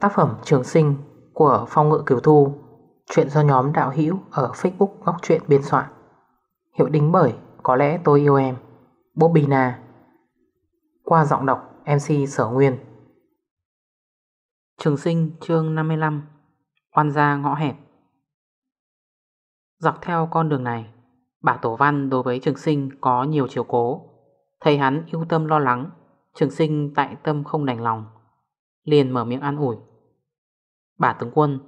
Tác phẩm Trường Sinh của Phong Ngự Kiều Thu, Chuyện do nhóm đạo hữu ở Facebook Góc Chuyện biên soạn. Hiệu đính bởi Có lẽ tôi yêu em Bobina Qua giọng đọc MC Sở Nguyên. Trường Sinh, chương 55 Oan gia ngõ hẹp. Dọc theo con đường này, Bà Tổ Văn đối với Trường Sinh có nhiều chiều cố. Thầy hắn yêu tâm lo lắng, Trường Sinh tại tâm không đành lòng, Liền mở miệng an ủi. Bà tướng quân,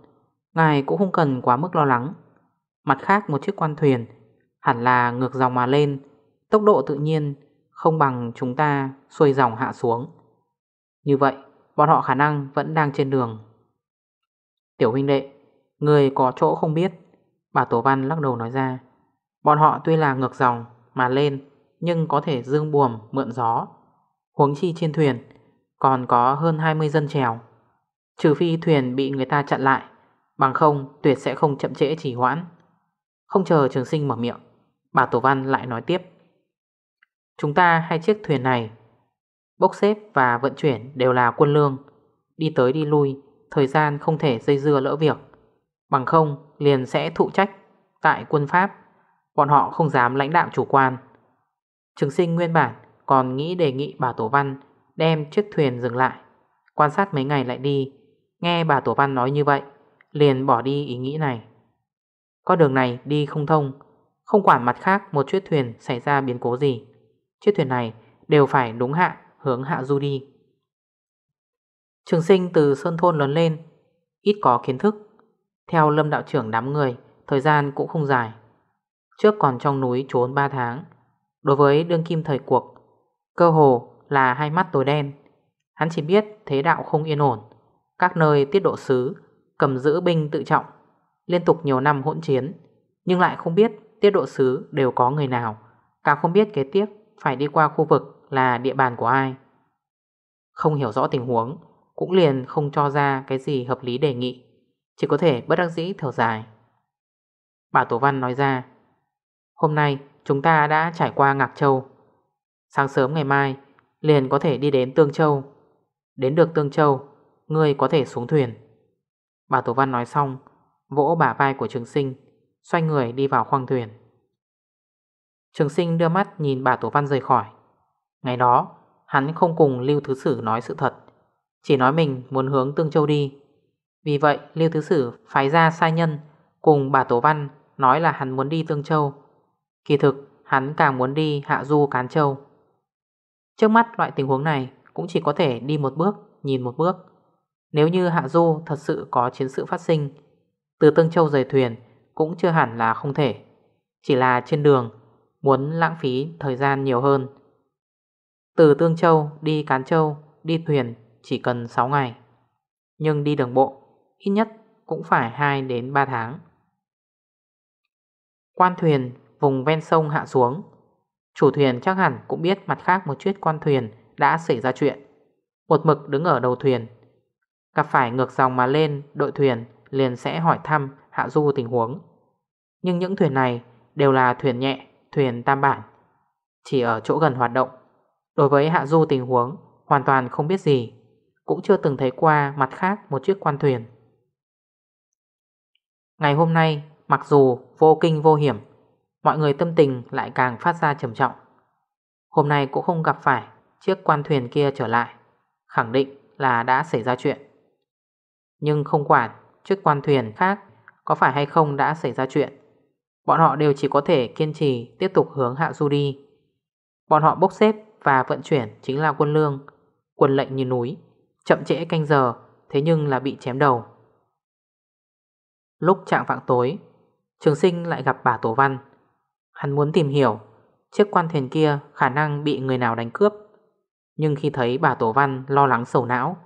Ngài cũng không cần quá mức lo lắng. Mặt khác, một chiếc quan thuyền, Hẳn là ngược dòng mà lên, Tốc độ tự nhiên Không bằng chúng ta xuôi dòng hạ xuống. Như vậy, Bọn họ khả năng vẫn đang trên đường. Tiểu huynh đệ, Người có chỗ không biết, Bà Tổ Văn lắc đầu nói ra. Bọn họ tuy là ngược dòng mà lên, Nhưng có thể dương buồm mượn gió, Huống chi trên thuyền Còn có hơn 20 dân trèo. Trừ phi thuyền bị người ta chặn lại, Bằng không tuyệt sẽ không chậm trễ trì hoãn. Không chờ trường sinh mở miệng, Bà Tổ Văn lại nói tiếp. Chúng ta hai chiếc thuyền này, Bốc xếp và vận chuyển đều là quân lương, Đi tới đi lui, Thời gian không thể dây dưa lỡ việc. Bằng không liền sẽ thụ trách Tại quân Pháp, Bọn họ không dám lãnh đạo chủ quan. Trường sinh nguyên bản còn nghĩ đề nghị bà Tổ Văn Đem chiếc thuyền dừng lại, Quan sát mấy ngày lại đi Nghe bà Tổ Văn nói như vậy, Liền bỏ đi ý nghĩ này. Con đường này đi không thông. Không quản mặt khác một chiếc thuyền xảy ra biến cố gì, Chiếc thuyền này đều phải đúng hạ, hướng hạ du đi. Trường sinh từ Sơn Thôn lớn lên, Ít có kiến thức. Theo lâm đạo trưởng đám người, Thời gian cũng không dài. Trước còn trong núi trốn 3 tháng. Đối với đương kim thời cuộc, Cơ hồ là hai mắt tối đen. Hắn chỉ biết thế đạo không yên ổn. Các nơi tiết độ sứ Cầm giữ binh tự trọng, Liên tục nhiều năm hỗn chiến, Nhưng lại không biết tiết độ sứ đều có người nào, Càng không biết kế tiếp Phải đi qua khu vực là địa bàn của ai. Không hiểu rõ tình huống, Cũng liền không cho ra cái gì hợp lý đề nghị, Chỉ có thể bất đắc dĩ thở dài. Bà Tổ Văn nói ra, Hôm nay chúng ta đã trải qua Ngạc Châu. Sáng sớm ngày mai Liền có thể đi đến Tương Châu. Đến được Tương Châu Ngươi có thể xuống thuyền. Bà Tổ Văn nói xong, Vỗ bả vai của trường sinh, Xoay người đi vào khoang thuyền. Trường sinh đưa mắt nhìn bà Tổ Văn rời khỏi. Ngày đó, Hắn không cùng Lưu Thứ Sử nói sự thật, Chỉ nói mình muốn hướng Tương Châu đi. Vì vậy, Lưu Thứ Sử phái ra sai nhân Cùng bà Tổ Văn Nói là hắn muốn đi Tương Châu. Kỳ thực, hắn càng muốn đi Hạ Du Cán Châu. Trước mắt loại tình huống này Cũng chỉ có thể đi một bước, Nhìn một bước. Nếu như Hạ Du thật sự có chiến sự phát sinh, Từ Tương Châu rời thuyền Cũng chưa hẳn là không thể. Chỉ là trên đường, Muốn lãng phí thời gian nhiều hơn. Từ Tương Châu đi Cán Châu, Đi thuyền chỉ cần 6 ngày. Nhưng đi đường bộ, Ít nhất cũng phải 2 đến 3 tháng. Quan thuyền vùng ven sông hạ xuống. Chủ thuyền chắc hẳn cũng biết mặt khác một chút quan thuyền đã xảy ra chuyện. Một mực đứng ở đầu thuyền Gặp phải ngược dòng mà lên đội thuyền liền sẽ hỏi thăm hạ du tình huống. Nhưng những thuyền này đều là thuyền nhẹ, thuyền tam bản Chỉ ở chỗ gần hoạt động. Đối với hạ du tình huống hoàn toàn không biết gì Cũng chưa từng thấy qua mặt khác một chiếc quan thuyền. Ngày hôm nay mặc dù vô kinh vô hiểm Mọi người tâm tình lại càng phát ra trầm trọng. Hôm nay cũng không gặp phải Chiếc quan thuyền kia trở lại Khẳng định là đã xảy ra chuyện. Nhưng không quản Chiếc quan thuyền khác, Có phải hay không đã xảy ra chuyện. Bọn họ đều chỉ có thể kiên trì, Tiếp tục hướng hạ du đi. Bọn họ bốc xếp và vận chuyển Chính là quân lương, Quân lệnh như núi, Chậm trễ canh giờ, Thế nhưng là bị chém đầu. Lúc trạng vạng tối, Trường sinh lại gặp bà Tổ Văn. Hắn muốn tìm hiểu, Chiếc quan thuyền kia khả năng bị người nào đánh cướp. Nhưng khi thấy bà Tổ Văn lo lắng sầu não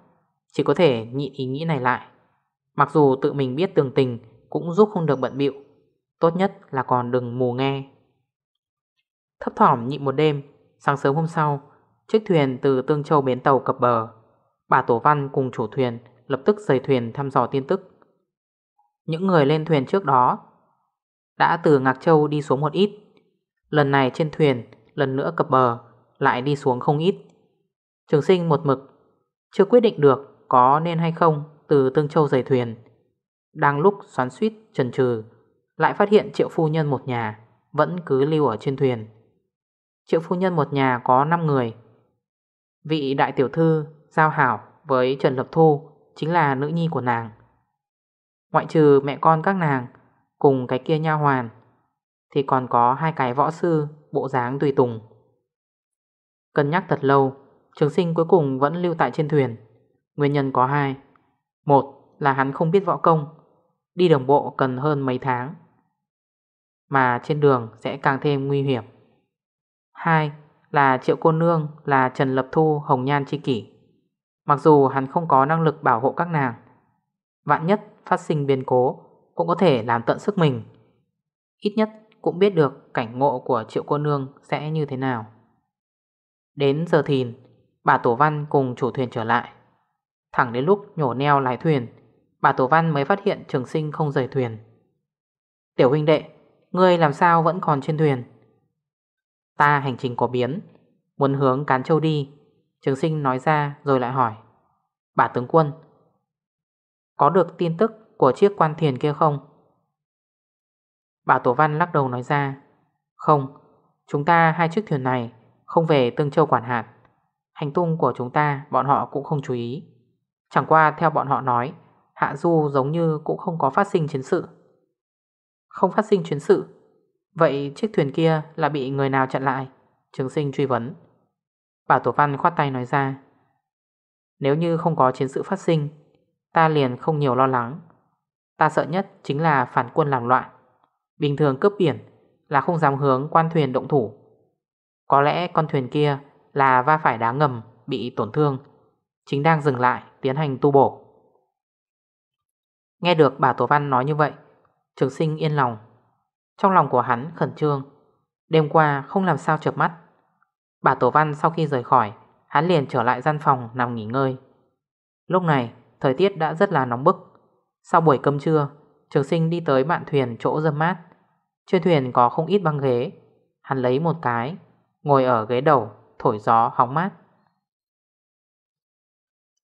chỉ có thể nhịn ý nghĩ này lại. Mặc dù tự mình biết tường tình Cũng giúp không được bận bịu, Tốt nhất là còn đừng mù nghe. Thấp thỏm nhịn một đêm, Sáng sớm hôm sau, Chiếc thuyền từ Tương Châu bến tàu cập bờ, Bà Tổ Văn cùng chủ thuyền Lập tức rời thuyền thăm dò tin tức. Những người lên thuyền trước đó Đã từ Ngạc Châu đi xuống một ít. Lần này trên thuyền, Lần nữa cập bờ, Lại đi xuống không ít. Trường sinh một mực, Chưa quyết định được có nên hay không từ Tương Châu rời thuyền. Đang lúc xoắn suýt trần trừ Lại phát hiện triệu phu nhân một nhà Vẫn cứ lưu ở trên thuyền. Triệu phu nhân một nhà có 5 người. Vị đại tiểu thư Giao hảo với Trần Lập Thu Chính là nữ nhi của nàng. Ngoại trừ mẹ con các nàng Cùng cái kia nha hoàn, Thì còn có hai cái võ sư, Bộ dáng tùy tùng. Cân nhắc thật lâu, Trường sinh cuối cùng vẫn lưu tại trên thuyền. Nguyên nhân có hai. Một là hắn không biết võ công, Đi đồng bộ cần hơn mấy tháng, Mà trên đường sẽ càng thêm nguy hiểm. Hai là triệu cô nương là Trần Lập Thu, Hồng Nhan Chi Kỷ. Mặc dù hắn không có năng lực bảo hộ các nàng, Vạn nhất phát sinh biến cố Cũng có thể làm tận sức mình. Ít nhất cũng biết được cảnh ngộ của triệu cô nương sẽ như thế nào. Đến giờ thìn Bà Tổ Văn cùng chủ thuyền trở lại. Thẳng đến lúc nhổ neo lái thuyền, Bà Tổ Văn mới phát hiện trường sinh không rời thuyền. Tiểu huynh đệ, Ngươi làm sao vẫn còn trên thuyền? Ta hành trình có biến, Muốn hướng Cán Châu đi. Trường sinh nói ra rồi lại hỏi. Bà tướng quân, Có được tin tức của chiếc quan thiền kia không? Bà Tổ Văn lắc đầu nói ra. Không, Chúng ta hai chiếc thuyền này Không về Tương Châu quản hạt. Hành tung của chúng ta, bọn họ cũng không chú ý. Chẳng qua, theo bọn họ nói, Hạ Du giống như cũng không có phát sinh chiến sự. Không phát sinh chiến sự? Vậy chiếc thuyền kia là bị người nào chặn lại? Trường sinh truy vấn. Bảo Tổ Văn khoát tay nói ra, Nếu như không có chiến sự phát sinh, Ta liền không nhiều lo lắng. Ta sợ nhất chính là phản quân làm loạn. Bình thường cướp biển Là không dám hướng quan thuyền động thủ. Có lẽ con thuyền kia Là va phải đá ngầm Bị tổn thương, Chính đang dừng lại tiến hành tu bổ. Nghe được bà Tổ Văn nói như vậy, Trường sinh yên lòng. Trong lòng của hắn khẩn trương. Đêm qua không làm sao chợp mắt. Bà Tổ Văn sau khi rời khỏi, Hắn liền trở lại gian phòng nằm nghỉ ngơi. Lúc này, thời tiết đã rất là nóng bức. Sau buổi cơm trưa, Trường sinh đi tới bạn thuyền chỗ dâm mát. Trên thuyền có không ít băng ghế. Hắn lấy một cái, Ngồi ở ghế đầu, Thổi gió hóng mát.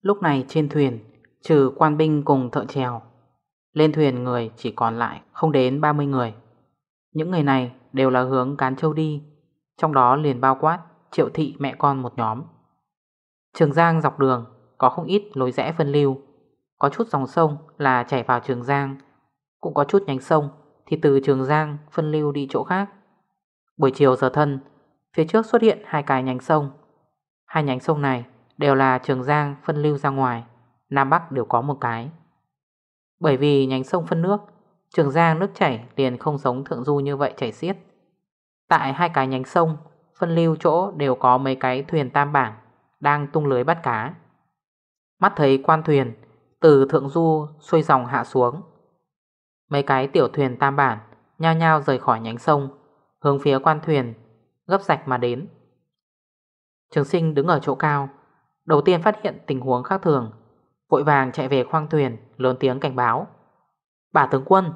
Lúc này trên thuyền, Trừ quan binh cùng thợ trèo Lên thuyền người chỉ còn lại Không đến 30 người. Những người này đều là hướng Cán Châu đi, Trong đó liền bao quát Triệu thị mẹ con một nhóm. Trường Giang dọc đường Có không ít lối rẽ phân lưu, Có chút dòng sông là chảy vào Trường Giang, Cũng có chút nhánh sông Thì từ Trường Giang phân lưu đi chỗ khác. Buổi chiều giờ thân, Phía trước xuất hiện hai cái nhánh sông. Hai nhánh sông này đều là Trường Giang phân lưu ra ngoài, Nam Bắc đều có một cái. Bởi vì nhánh sông phân nước, Trường Giang nước chảy liền không giống thượng du như vậy chảy xiết. Tại hai cái nhánh sông, Phân lưu chỗ đều có mấy cái thuyền tam bảng Đang tung lưới bắt cá. Mắt thấy quan thuyền Từ thượng du xuôi dòng hạ xuống, Mấy cái tiểu thuyền tam bản Nhao nhao rời khỏi nhánh sông, Hướng phía quan thuyền Gấp sạch mà đến. Trường sinh đứng ở chỗ cao Đầu tiên phát hiện tình huống khác thường. Vội vàng chạy về khoang thuyền, Lớn tiếng cảnh báo. Bà tướng quân,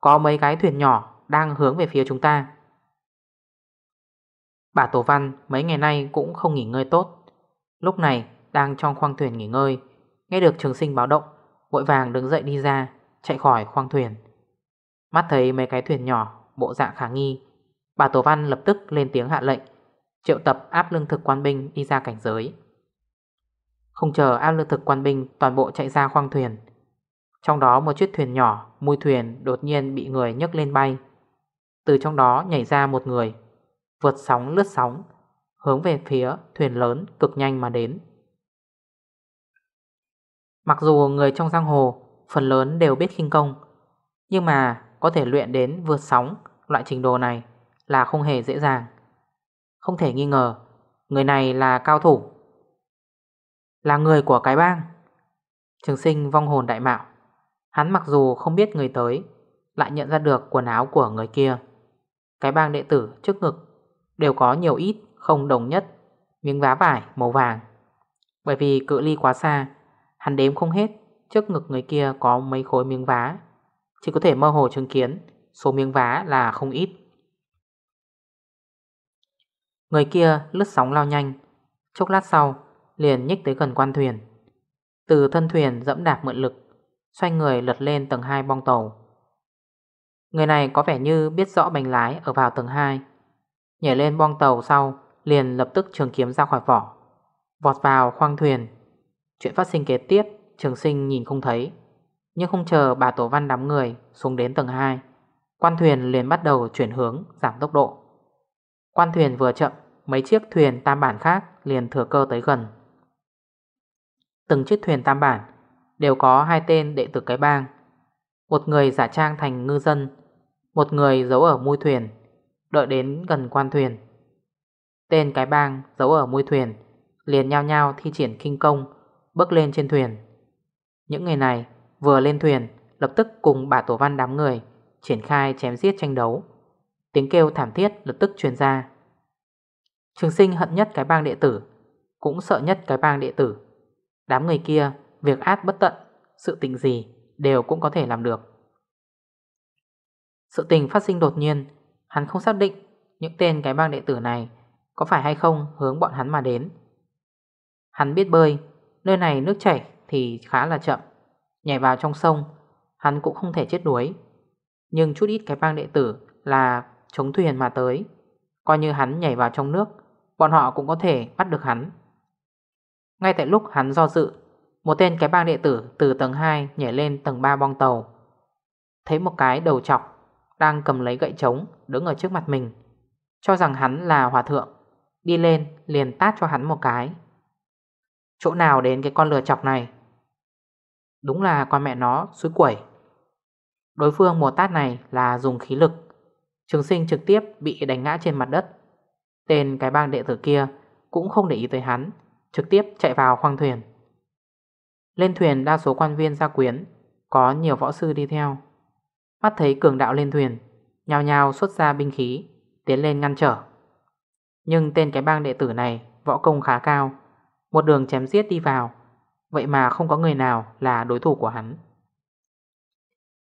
Có mấy cái thuyền nhỏ đang hướng về phía chúng ta. Bà Tổ Văn mấy ngày nay cũng không nghỉ ngơi tốt. Lúc này đang trong khoang thuyền nghỉ ngơi, Nghe được trường sinh báo động, Vội vàng đứng dậy đi ra, Chạy khỏi khoang thuyền. Mắt thấy mấy cái thuyền nhỏ, Bộ dạng khả nghi, Bà Tổ Văn lập tức lên tiếng hạ lệnh, Triệu tập áp lương thực quan binh đi ra cảnh giới. Không chờ áp lương thực quan binh, Toàn bộ chạy ra khoang thuyền. Trong đó một chiếc thuyền nhỏ, Mui thuyền đột nhiên bị người nhấc lên bay. Từ trong đó nhảy ra một người, Vượt sóng lướt sóng, Hướng về phía thuyền lớn cực nhanh mà đến. Mặc dù người trong giang hồ, Phần lớn đều biết khinh công, Nhưng mà có thể luyện đến vượt sóng Loại trình độ này Là không hề dễ dàng. Không thể nghi ngờ, Người này là cao thủ. Là người của cái bang. Trường sinh vong hồn đại mạo. Hắn mặc dù không biết người tới, Lại nhận ra được quần áo của người kia. Cái bang đệ tử trước ngực Đều có nhiều ít không đồng nhất, Miếng vá vải màu vàng. Bởi vì cự ly quá xa, Hắn đếm không hết, Trước ngực người kia có mấy khối miếng vá. Chỉ có thể mơ hồ chứng kiến, Số miếng vá là không ít. Người kia lướt sóng lao nhanh. Chốc lát sau liền nhích tới gần quan thuyền. Từ thân thuyền dẫm đạp mượn lực, Xoay người lật lên tầng 2 bong tàu. Người này có vẻ như biết rõ bánh lái ở vào tầng 2 Nhảy lên bong tàu sau, Liền lập tức trường kiếm ra khỏi vỏ. Vọt vào khoang thuyền. Chuyện phát sinh kế tiếp, Trường sinh nhìn không thấy. Nhưng không chờ bà Tổ Văn đám người xuống đến tầng 2 Quan thuyền liền bắt đầu chuyển hướng, giảm tốc độ. Quan thuyền vừa chậm, Mấy chiếc thuyền tam bản khác liền thừa cơ tới gần. Từng chiếc thuyền tam bản, Đều có hai tên đệ tử cái bang. Một người giả trang thành ngư dân, Một người giấu ở mui thuyền, Đợi đến gần quan thuyền. Tên cái bang giấu ở mui thuyền, Liền nhao nhao thi triển kinh công, Bước lên trên thuyền. Những người này vừa lên thuyền, Lập tức cùng bà tổ văn đám người Triển khai chém giết tranh đấu. Tiếng kêu thảm thiết lập tức truyền ra. Trường sinh hận nhất cái bang đệ tử, Cũng sợ nhất cái bang đệ tử. Đám người kia, Việc át bất tận, Sự tình gì đều cũng có thể làm được. Sự tình phát sinh đột nhiên, Hắn không xác định Những tên cái bang đệ tử này Có phải hay không hướng bọn hắn mà đến. Hắn biết bơi, Nơi này nước chảy thì khá là chậm, Nhảy vào trong sông, Hắn cũng không thể chết đuối. Nhưng chút ít cái bang đệ tử là chống thuyền mà tới, Coi như hắn nhảy vào trong nước, Bọn họ cũng có thể bắt được hắn. Ngay tại lúc hắn do dự, Một tên cái bang đệ tử từ tầng 2 nhảy lên tầng 3 bong tàu. Thấy một cái đầu chọc Đang cầm lấy gậy trống đứng ở trước mặt mình, Cho rằng hắn là hòa thượng, Đi lên liền tát cho hắn một cái. Chỗ nào đến cái con lừa chọc này? Đúng là con mẹ nó suối quẩy. Đối phương mùa tát này là dùng khí lực, Trường sinh trực tiếp bị đánh ngã trên mặt đất. Tên cái bang đệ tử kia Cũng không để ý tới hắn Trực tiếp chạy vào khoang thuyền. Lên thuyền đa số quan viên gia quyến, Có nhiều võ sư đi theo. Mắt thấy cường đạo lên thuyền Nhào nhào xuất ra binh khí, Tiến lên ngăn trở. Nhưng tên cái bang đệ tử này Võ công khá cao, Một đường chém giết đi vào, Vậy mà không có người nào là đối thủ của hắn.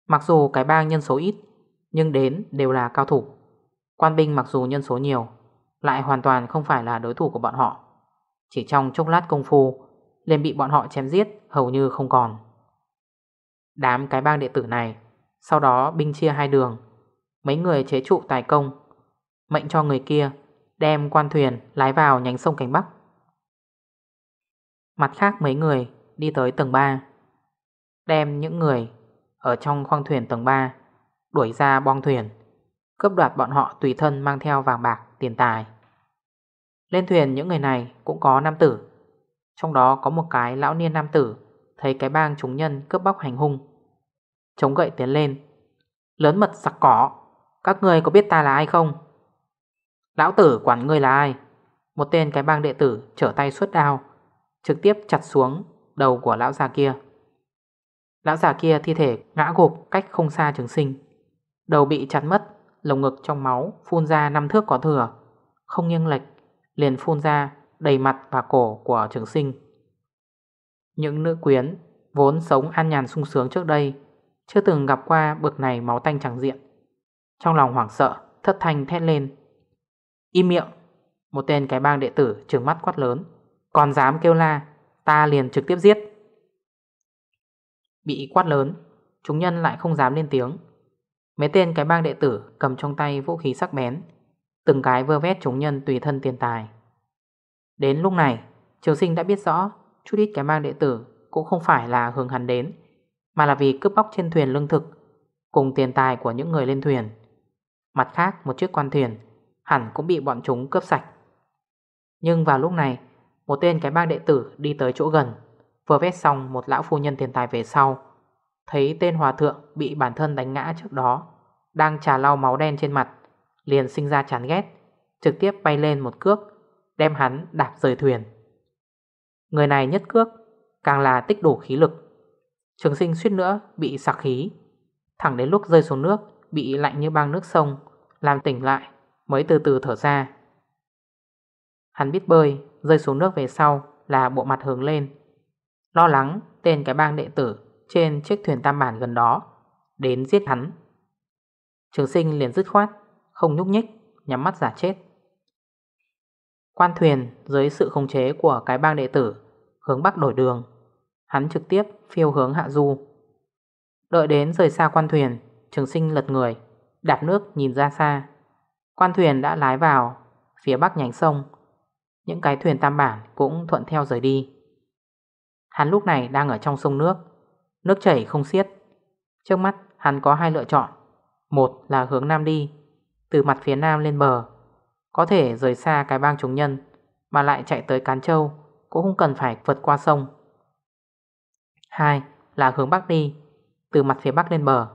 Mặc dù cái bang nhân số ít, Nhưng đến đều là cao thủ. Quan binh mặc dù nhân số nhiều, Lại hoàn toàn không phải là đối thủ của bọn họ. Chỉ trong chốc lát công phu, liền bị bọn họ chém giết, hầu như không còn. Đám cái bang đệ tử này, Sau đó binh chia hai đường. Mấy người chế trụ tài công, Mệnh cho người kia Đem quan thuyền lái vào nhánh sông cánh Bắc. Mặt khác mấy người đi tới tầng 3 Đem những người ở trong khoang thuyền tầng 3 Đuổi ra bong thuyền, Cướp đoạt bọn họ tùy thân mang theo vàng bạc, tiền tài. Lên thuyền những người này cũng có nam tử. Trong đó có một cái lão niên nam tử, Thấy cái bang chúng nhân cướp bóc hành hung. Chống gậy tiến lên. Lớn mật sặc cỏ, Các người có biết ta là ai không? Lão tử quản người là ai? Một tên cái bang đệ tử trở tay suốt đao, Trực tiếp chặt xuống đầu của lão già kia. Lão già kia thi thể ngã gục cách không xa trường sinh. Đầu bị chặt mất, Lồng ngực trong máu phun ra năm thước có thừa, Không nghiêng lệch Liền phun ra đầy mặt và cổ của trường sinh. Những nữ quyến Vốn sống an nhàn sung sướng trước đây Chưa từng gặp qua bực này máu tanh chẳng diện. Trong lòng hoảng sợ, Thất thanh thét lên. Im miệng, Một tên cái bang đệ tử trừng mắt quát lớn. Còn dám kêu la, Ta liền trực tiếp giết. Bị quát lớn, Chúng nhân lại không dám lên tiếng. Mấy tên cái bang đệ tử cầm trong tay vũ khí sắc bén Từng cái vơ vét chúng nhân tùy thân tiền tài. Đến lúc này Trường sinh đã biết rõ Chút ít cái bang đệ tử Cũng không phải là hướng hắn đến, Mà là vì cướp bóc trên thuyền lương thực Cùng tiền tài của những người lên thuyền. Mặt khác, một chiếc quan thuyền Hẳn cũng bị bọn chúng cướp sạch. Nhưng vào lúc này, Một tên cái bang đệ tử đi tới chỗ gần Vừa vét xong một lão phu nhân tiền tài về sau, Thấy tên hòa thượng bị bản thân đánh ngã trước đó, Đang trà lau máu đen trên mặt Liền sinh ra chán ghét, Trực tiếp bay lên một cước, Đem hắn đạp rời thuyền. Người này nhất cước, Càng là tích đủ khí lực. Trường sinh suýt nữa bị sặc khí, Thẳng đến lúc rơi xuống nước, Bị lạnh như băng nước sông, Làm tỉnh lại, mới từ từ thở ra. Hắn biết bơi, Rơi xuống nước về sau là bộ mặt hướng lên. Lo lắng tên cái bang đệ tử Trên chiếc thuyền tam bản gần đó, Đến giết hắn. Trường sinh liền dứt khoát không nhúc nhích, Nhắm mắt giả chết. Quan thuyền dưới sự khống chế của cái bang đệ tử Hướng bắc đổi đường. Hắn trực tiếp phiêu hướng hạ du. Đợi đến rời xa quan thuyền, Trường sinh lật người, Đạp nước nhìn ra xa. Quan thuyền đã lái vào Phía bắc nhánh sông. Những cái thuyền tam bản cũng thuận theo rời đi. Hắn lúc này đang ở trong sông nước. Nước chảy không xiết. Trước mắt hắn có hai lựa chọn. Một là hướng nam đi từ mặt phía nam lên bờ. Có thể rời xa cái bang chúng nhân, Mà lại chạy tới Cán Châu, Cũng không cần phải vượt qua sông. Hai là hướng bắc đi, Từ mặt phía bắc lên bờ.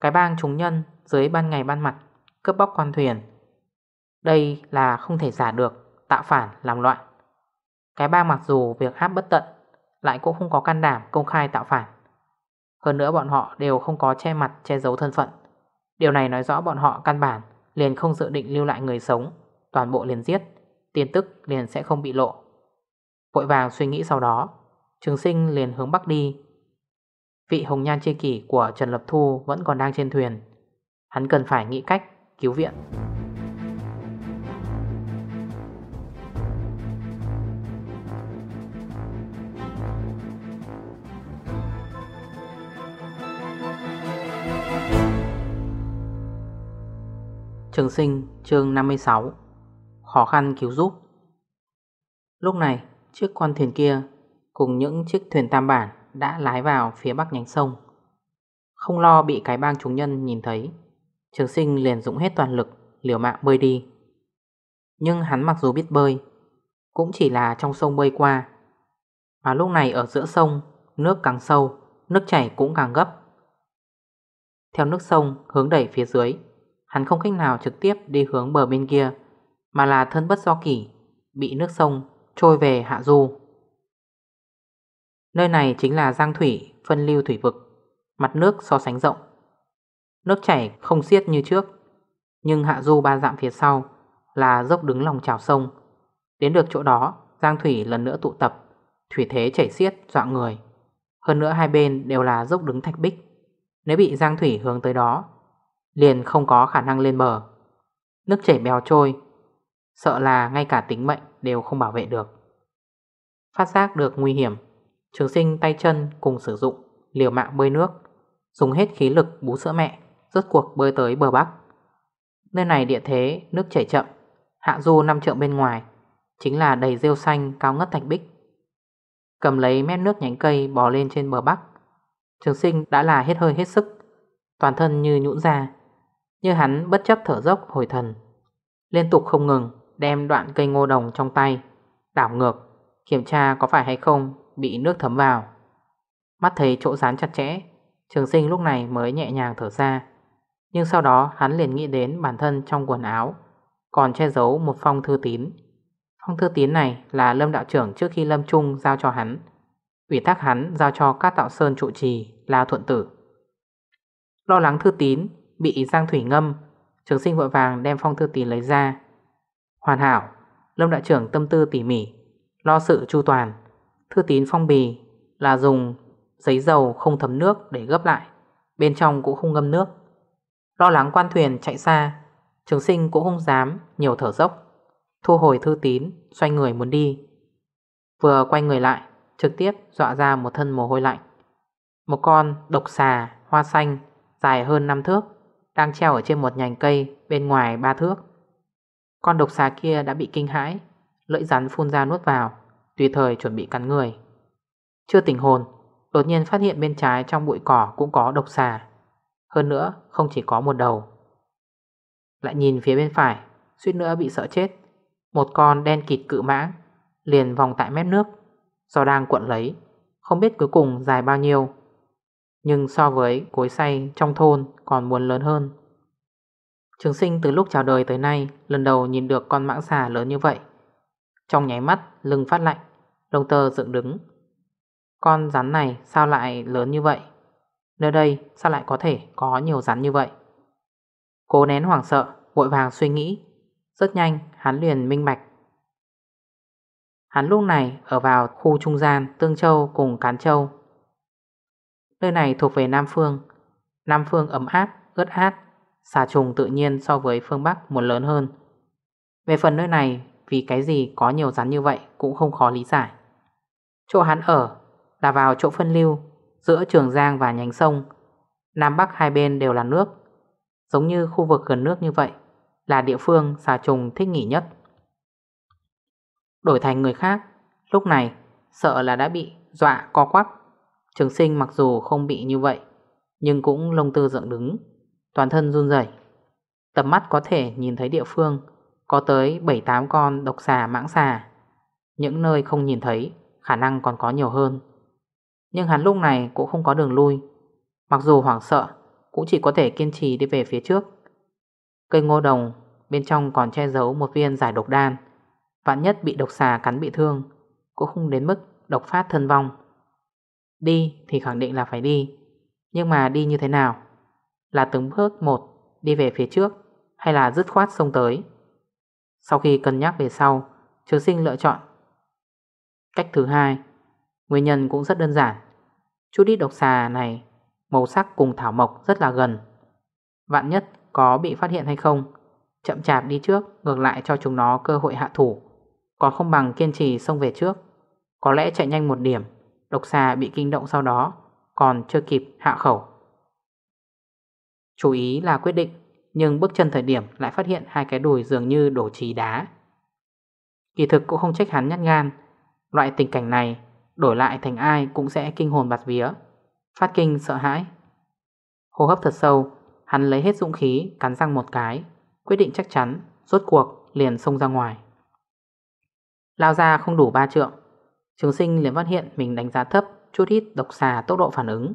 Cái bang chúng nhân Dưới ban ngày ban mặt, Cướp bóc con thuyền. Đây là không thể giả được, Tạo phản, làm loạn. Cái bang mặc dù việc áp bất tận, Lại cũng không có can đảm công khai tạo phản. Hơn nữa bọn họ đều không có che mặt, Che giấu thân phận. Điều này nói rõ bọn họ căn bản Liền không dự định lưu lại người sống. Toàn bộ liền giết, Tin tức liền sẽ không bị lộ. Vội vàng suy nghĩ sau đó, Trường sinh liền hướng bắc đi. Vị hồng nhan chê kỷ của Trần Lập Thu Vẫn còn đang trên thuyền. Hắn cần phải nghĩ cách cứu viện. Trường sinh, chương 56 Khó khăn cứu giúp. Lúc này, chiếc con thuyền kia Cùng những chiếc thuyền tam bản Đã lái vào phía bắc nhánh sông. Không lo bị cái bang chúng nhân nhìn thấy, Trường sinh liền dũng hết toàn lực Liều mạng bơi đi. Nhưng hắn mặc dù biết bơi, Cũng chỉ là trong sông bơi qua. Mà lúc này ở giữa sông, Nước càng sâu, Nước chảy cũng càng gấp. Theo nước sông hướng đẩy phía dưới Hắn không cách nào trực tiếp đi hướng bờ bên kia, Mà là thân bất do kỷ, Bị nước sông trôi về hạ du. Nơi này chính là Giang Thủy phân lưu thủy vực, Mặt nước so sánh rộng. Nước chảy không xiết như trước, Nhưng hạ du ba dặm phía sau Là dốc đứng lòng trào sông. Đến được chỗ đó, Giang Thủy lần nữa tụ tập, Thủy thế chảy xiết, dọa người. Hơn nữa hai bên đều là dốc đứng thạch bích. Nếu bị Giang Thủy hướng tới đó Liền không có khả năng lên bờ. Nước chảy bèo trôi, Sợ là ngay cả tính mệnh đều không bảo vệ được. Phát giác được nguy hiểm, Trường sinh tay chân cùng sử dụng Liều mạng bơi nước, Dùng hết khí lực bú sữa mẹ, Rốt cuộc bơi tới bờ bắc. Nơi này địa thế nước chảy chậm, Hạ du 5 trượng bên ngoài, Chính là đầy rêu xanh cao ngất thạch bích. Cầm lấy mét nước nhánh cây bò lên trên bờ bắc, Trường sinh đã là hết hơi hết sức, Toàn thân như nhũn ra như hắn bất chấp thở dốc hồi thần, Liên tục không ngừng Đem đoạn cây ngô đồng trong tay Đảo ngược, Kiểm tra có phải hay không Bị nước thấm vào. Mắt thấy chỗ dán chặt chẽ, Trường sinh lúc này mới nhẹ nhàng thở ra. Nhưng sau đó hắn liền nghĩ đến bản thân trong quần áo, Còn che giấu một phong thư tín. Phong thư tín này là Lâm Đạo trưởng trước khi Lâm Trung giao cho hắn. Ủy thác hắn giao cho các tạo sơn trụ trì là thuận tử. Lo lắng thư tín Bị Giang Thủy ngâm, Trường sinh vội vàng đem phong thư tín lấy ra. Hoàn hảo, Lâm đại trưởng tâm tư tỉ mỉ, Lo sự chu toàn. Thư tín phong bì là dùng giấy dầu không thấm nước để gấp lại, Bên trong cũng không ngâm nước. Lo lắng quan thuyền chạy xa, Trường sinh cũng không dám nhiều thở dốc. Thu hồi thư tín, Xoay người muốn đi. Vừa quay người lại, Trực tiếp dọa ra một thân mồ hôi lạnh. Một con độc xà hoa xanh Dài hơn 5 thước đang treo ở trên một nhành cây Bên ngoài ba thước. Con độc xà kia đã bị kinh hãi, Lưỡi rắn phun ra nuốt vào, Tùy thời chuẩn bị cắn người. Chưa tỉnh hồn, Đột nhiên phát hiện bên trái trong bụi cỏ cũng có độc xà. Hơn nữa, không chỉ có một đầu. Lại nhìn phía bên phải, Suýt nữa bị sợ chết, Một con đen kịt cự mãng Liền vòng tại mép nước, Do đang cuộn lấy, Không biết cuối cùng dài bao nhiêu. Nhưng so với cối say trong thôn Còn muốn lớn hơn. Trường sinh từ lúc chào đời tới nay Lần đầu nhìn được con mãng xà lớn như vậy. Trong nháy mắt, lưng phát lạnh, Lông tơ dựng đứng. Con rắn này sao lại lớn như vậy? Nơi đây sao lại có thể có nhiều rắn như vậy? Cố nén hoảng sợ, Vội vàng suy nghĩ. Rất nhanh, hắn liền minh bạch. Hắn lúc này ở vào khu trung gian Tương Châu cùng Cán Châu. Nơi này thuộc về Nam Phương. Nam Phương ấm áp, ướt át Xà trùng tự nhiên so với phương Bắc muốn lớn hơn. Về phần nơi này Vì cái gì có nhiều rắn như vậy Cũng không khó lý giải. Chỗ hắn ở Là vào chỗ phân lưu Giữa Trường Giang và nhánh sông. Nam Bắc hai bên đều là nước. Giống như khu vực gần nước như vậy Là địa phương xà trùng thích nghỉ nhất. Đổi thành người khác Lúc này sợ là đã bị dọa co quắp. Trường sinh mặc dù không bị như vậy, Nhưng cũng lông tư dựng đứng, Toàn thân run rẩy. Tầm mắt có thể nhìn thấy địa phương, Có tới 7-8 con độc xà mãng xà. Những nơi không nhìn thấy, Khả năng còn có nhiều hơn. Nhưng hắn lúc này cũng không có đường lui. Mặc dù hoảng sợ, Cũng chỉ có thể kiên trì đi về phía trước. Cây ngô đồng Bên trong còn che giấu một viên giải độc đan. Vạn nhất bị độc xà cắn bị thương, Cũng không đến mức độc phát thân vong. Đi thì khẳng định là phải đi. Nhưng mà đi như thế nào? Là từng bước một Đi về phía trước Hay là dứt khoát xông tới? Sau khi cân nhắc về sau, Trường sinh lựa chọn. Cách thứ hai, Nguyên nhân cũng rất đơn giản. Chút ít độc xà này, Màu sắc cùng thảo mộc rất là gần. Vạn nhất có bị phát hiện hay không, Chậm chạp đi trước Ngược lại cho chúng nó cơ hội hạ thủ. Còn không bằng kiên trì xông về trước, Có lẽ chạy nhanh một điểm. Độc xà bị kinh động sau đó, Còn chưa kịp hạ khẩu. Chú ý là quyết định, Nhưng bước chân thời điểm lại phát hiện Hai cái đùi dường như đổ trì đá. Kỳ thực cũng không trách hắn nhát gan. Loại tình cảnh này, Đổi lại thành ai cũng sẽ kinh hồn bạt vía. Phát kinh sợ hãi. Hô hấp thật sâu, Hắn lấy hết dũng khí, cắn răng một cái, Quyết định chắc chắn, Rốt cuộc liền xông ra ngoài. Lao ra không đủ ba trượng Trường sinh liền phát hiện mình đánh giá thấp, Chút ít độc xà tốc độ phản ứng.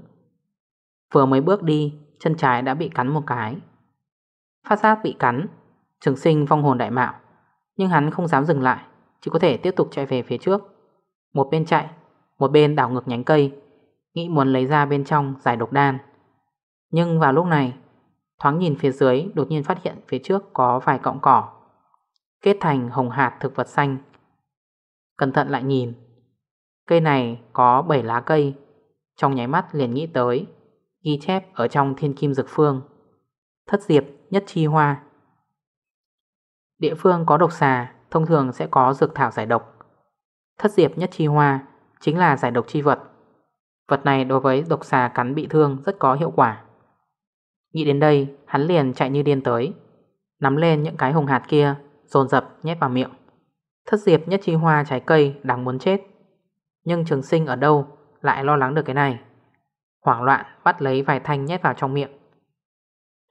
Vừa mới bước đi, Chân trái đã bị cắn một cái. Phát giác bị cắn, Trường sinh phong hồn đại mạo. Nhưng hắn không dám dừng lại, Chỉ có thể tiếp tục chạy về phía trước. Một bên chạy, Một bên đảo ngược nhánh cây, Nghĩ muốn lấy ra bên trong giải độc đan. Nhưng vào lúc này, Thoáng nhìn phía dưới, đột nhiên phát hiện phía trước có vài cọng cỏ. Kết thành hồng hạt thực vật xanh. Cẩn thận lại nhìn. Cây này có 7 lá cây. Trong nháy mắt liền nghĩ tới, Ghi chép ở trong thiên kim dược phương. Thất diệp, nhất chi hoa. Địa phương có độc xà, Thông thường sẽ có dược thảo giải độc. Thất diệp, nhất chi hoa Chính là giải độc chi vật. Vật này đối với độc xà cắn bị thương rất có hiệu quả. Nghĩ đến đây, hắn liền chạy như điên tới, Nắm lên những cái hồng hạt kia, Dồn dập nhét vào miệng. Thất diệp, nhất chi hoa trái cây đáng muốn chết. Nhưng trường sinh ở đâu Lại lo lắng được cái này? Hoảng loạn bắt lấy vài thanh nhét vào trong miệng.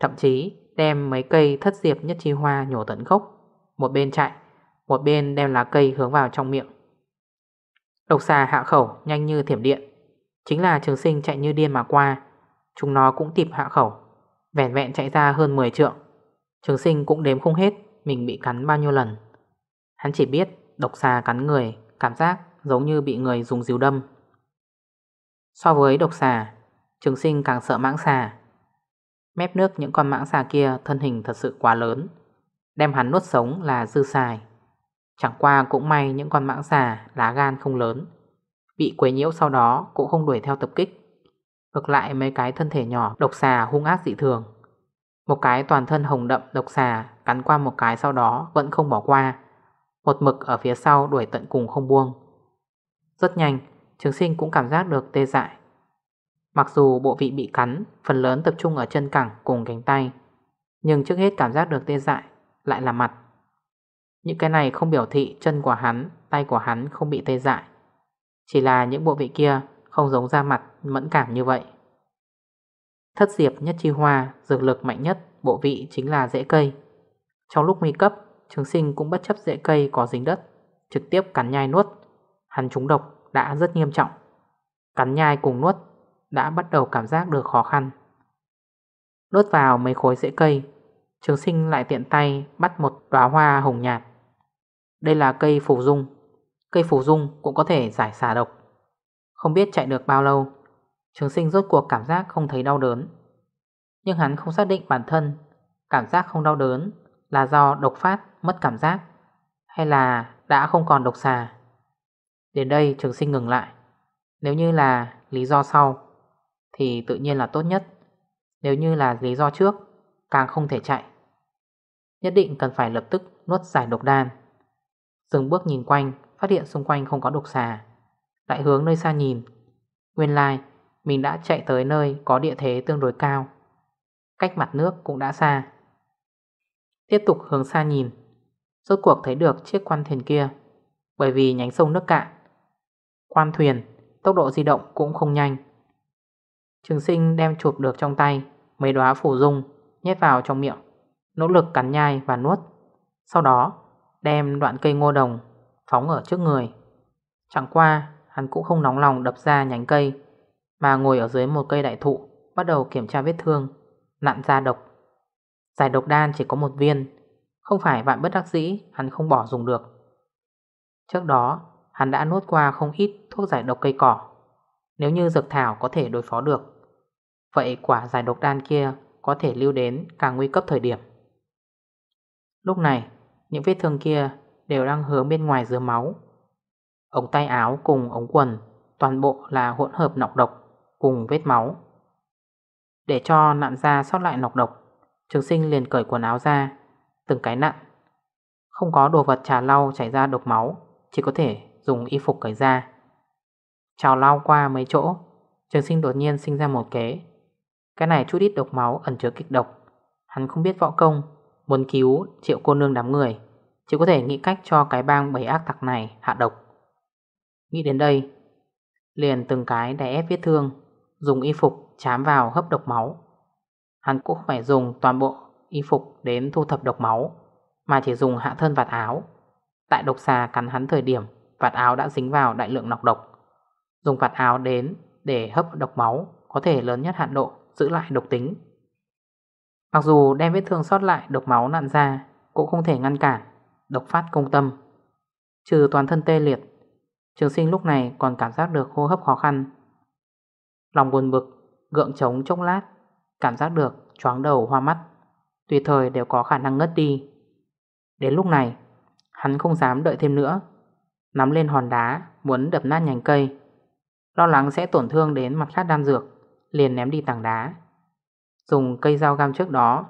Thậm chí đem mấy cây thất diệp nhất chi hoa nhổ tận gốc. Một bên chạy, Một bên đem lá cây hướng vào trong miệng. Độc xà hạ khẩu nhanh như thiểm điện. Chính là trường sinh chạy như điên mà qua. Chúng nó cũng tịp hạ khẩu. Vẹn vẹn chạy ra hơn 10 trượng. Trường sinh cũng đếm không hết Mình bị cắn bao nhiêu lần. Hắn chỉ biết độc xà cắn người, Cảm giác giống như bị người dùng diều đâm. So với độc xà, Trường sinh càng sợ mãng xà. Mép nước những con mãng xà kia Thân hình thật sự quá lớn, Đem hắn nuốt sống là dư xài. Chẳng qua cũng may những con mãng xà, Lá gan không lớn, Bị quấy nhiễu sau đó cũng không đuổi theo tập kích. Ngược lại mấy cái thân thể nhỏ Độc xà hung ác dị thường. Một cái toàn thân hồng đậm độc xà Cắn qua một cái sau đó vẫn không bỏ qua. Một mực ở phía sau đuổi tận cùng không buông. Rất nhanh, Trường sinh cũng cảm giác được tê dại. Mặc dù bộ vị bị cắn, Phần lớn tập trung ở chân cẳng cùng cánh tay, Nhưng trước hết cảm giác được tê dại Lại là mặt. Những cái này không biểu thị chân của hắn, Tay của hắn không bị tê dại. Chỉ là những bộ vị kia Không giống da mặt, mẫn cảm như vậy. Thất diệp nhất chi hoa, Dược lực mạnh nhất, bộ vị chính là rễ cây. Trong lúc nguy cấp, Trường sinh cũng bất chấp rễ cây có dính đất, Trực tiếp cắn nhai nuốt. Hắn trúng độc đã rất nghiêm trọng. Cắn nhai cùng nuốt Đã bắt đầu cảm giác được khó khăn. Nuốt vào mấy khối rễ cây, Trường sinh lại tiện tay Bắt một đóa hoa hồng nhạt. Đây là cây phủ dung, Cây phủ dung cũng có thể giải xả độc. Không biết chạy được bao lâu, Trường sinh rốt cuộc cảm giác không thấy đau đớn. Nhưng hắn không xác định bản thân Cảm giác không đau đớn Là do độc phát mất cảm giác, Hay là đã không còn độc xà. Đến đây trường sinh ngừng lại. Nếu như là lý do sau, Thì tự nhiên là tốt nhất. Nếu như là lý do trước, Càng không thể chạy. Nhất định cần phải lập tức nuốt giải độc đan. Dừng bước nhìn quanh, Phát hiện xung quanh không có độc xà. Lại hướng nơi xa nhìn. Nguyên lai, mình đã chạy tới nơi có địa thế tương đối cao. Cách mặt nước cũng đã xa. Tiếp tục hướng xa nhìn. Rốt cuộc thấy được chiếc quan thuyền kia. Bởi vì nhánh sông nước cạn Quan thuyền, Tốc độ di động cũng không nhanh. Trường sinh đem chụp được trong tay, Mấy đóa phủ dung, Nhét vào trong miệng, Nỗ lực cắn nhai và nuốt. Sau đó, đem đoạn cây ngô đồng Phóng ở trước người. Chẳng qua, hắn cũng không nóng lòng đập ra nhánh cây, Mà ngồi ở dưới một cây đại thụ, Bắt đầu kiểm tra vết thương, Nặn ra độc. Giải độc đan chỉ có một viên, Không phải vạn bất đắc dĩ, Hắn không bỏ dùng được. Trước đó, hắn đã nuốt qua không ít Thuốc giải độc cây cỏ. Nếu như dược thảo có thể đối phó được, Vậy quả giải độc đan kia Có thể lưu đến càng nguy cấp thời điểm. Lúc này, Những vết thương kia đều đang hướng bên ngoài dưới máu. Ống tay áo cùng ống quần Toàn bộ là hỗn hợp nọc độc Cùng vết máu. Để cho nạn ra sót lại nọc độc, Trường sinh liền cởi quần áo ra, Từng cái nặn. Không có đồ vật trà lau chảy ra độc máu, Chỉ có thể dùng y phục cởi ra. Trào lao qua mấy chỗ. Trường sinh đột nhiên sinh ra một kế Cái này chút ít độc máu ẩn chứa kịch độc. Hắn không biết võ công, Muốn cứu triệu cô nương đám người, Chỉ có thể nghĩ cách cho cái bang bầy ác tặc này hạ độc. Nghĩ đến đây, Liền từng cái đè ép vết thương, Dùng y phục chám vào hấp độc máu. Hắn cũng phải dùng toàn bộ y phục đến thu thập độc máu, Mà chỉ dùng hạ thân vạt áo. Tại độc xà cắn hắn thời điểm, Vạt áo đã dính vào đại lượng nọc độc. Dùng vạt áo đến để hấp độc máu, Có thể lớn nhất hạn độ giữ lại độc tính. Mặc dù đem vết thương sót lại độc máu nặn ra, Cũng không thể ngăn cản Độc phát công tâm. Trừ toàn thân tê liệt, Trường sinh lúc này còn cảm giác được hô hấp khó khăn. Lòng buồn bực, Gượng trống chốc lát, Cảm giác được chóng đầu hoa mắt, Tùy thời đều có khả năng ngất đi. Đến lúc này, Hắn không dám đợi thêm nữa, Nắm lên hòn đá Muốn đập nát nhành cây. Lo lắng sẽ tổn thương đến mặt khác đan dược, Liền ném đi tảng đá. Dùng cây dao găm trước đó,